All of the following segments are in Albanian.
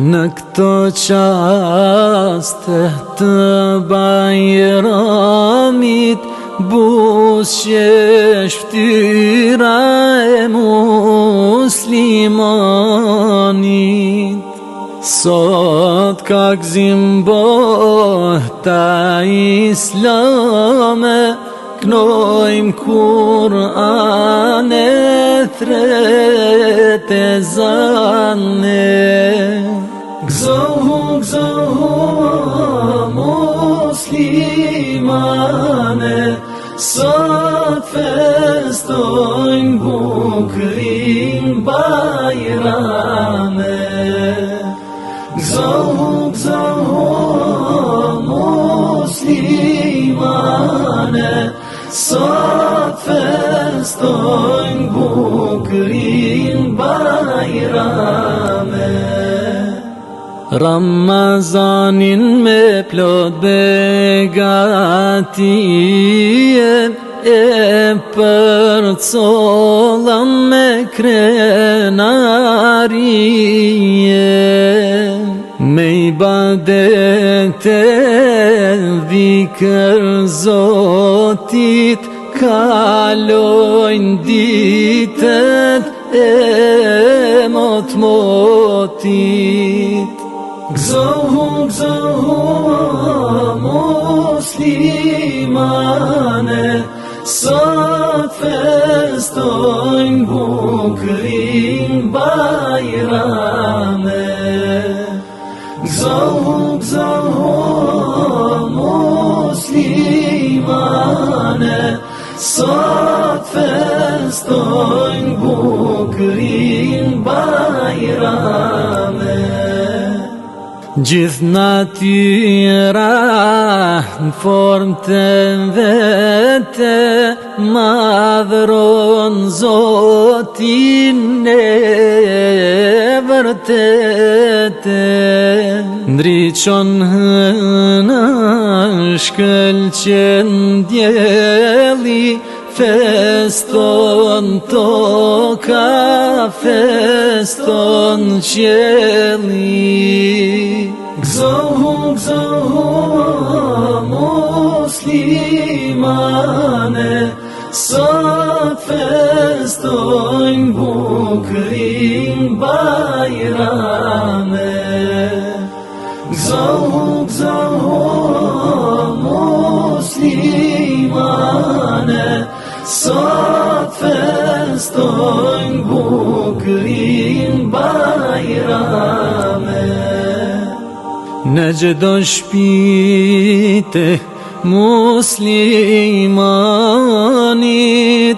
Në këto qaste të bajramit Bus që shftyra e muslimanit Sot ka këzim bota islame Knojmë kur anë e thret nuk zohomo muslimane Sot festojnë bukrin bajrame Gzohu, gzohu, muslimane Sot festojnë bukrin bajrame Ramazanin me plot begatien e E për colën me krenari e Me i badete vikër zotit Kalojnë ditet e mot moti Gëzohu, gëzohu, o muslimane, sot festojnë bukërin bajrame. Gëzohu, gëzohu, o muslimane, sot festojnë bukërin bajrame. Gjithë natyra në formë të vete Madhëron zotin e vërtete Ndriqon hëna shkëllqen djeli Feston toka, feston qeli Gzohu, gzohu, muslimane Sot festojnë bukrin bajran صوفستون گور کریم با ایران من نجد شبیت مسلمانی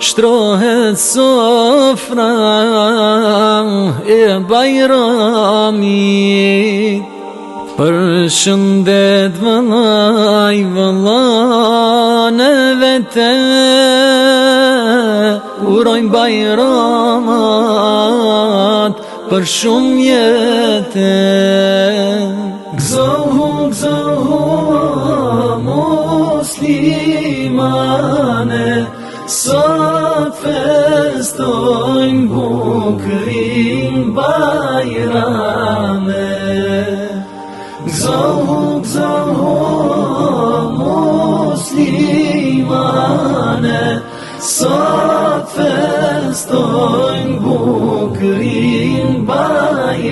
شروه صفران ای بایرامی Për shëndet vëllaj, vëllaj, në vete, urojnë bajramat për shumë jetë. Gëzohu, gëzohu, muslimane, sot festojnë bukrin bajrame. Zahu, zahu, muslimane Sa të festojnë bukrin bajrame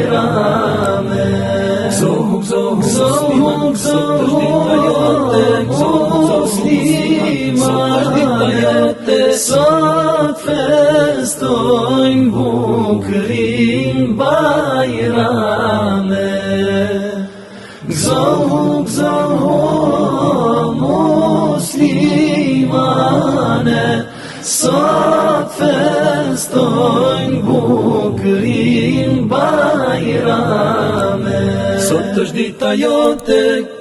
Zohu, zohu, zohu, muslimane Sa të festojnë bukrin bajrame Zo hux zo hux mos sa festojn bukrin bajrame. sot është ditë jote